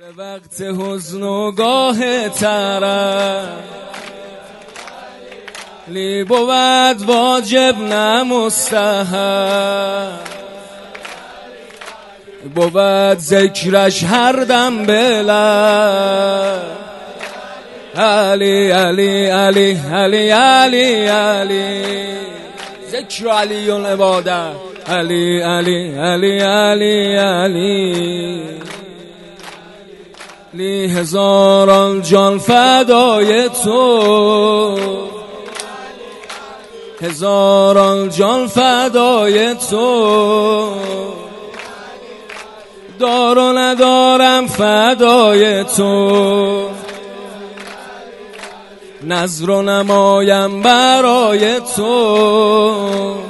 به وقت حزن و گاه لی بود واجب نه بود ذکرش هر دم بلد علی علی علی علی علی علی. ذکر علی عباده علی علی علی علی علی. لی هزاران جان فدای تو. هزاران جان فدای تو. دار و ندارم فدای تو. نظر و نمایم برای تو.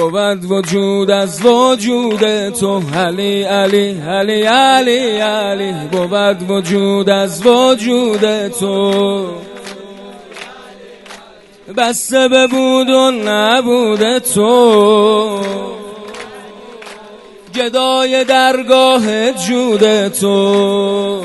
بود وجود از وجود تو. علی علی علی علی علی. بود وجود از وجود تو. بسته به بود و نبود تو. گدای درگاه جود تو.